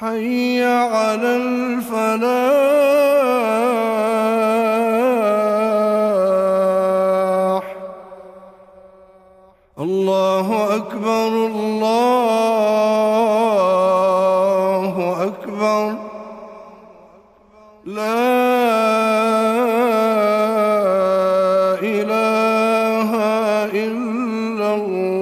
حي على الفلاح. الله أكبر الله أكبر. لا إله إلا الله.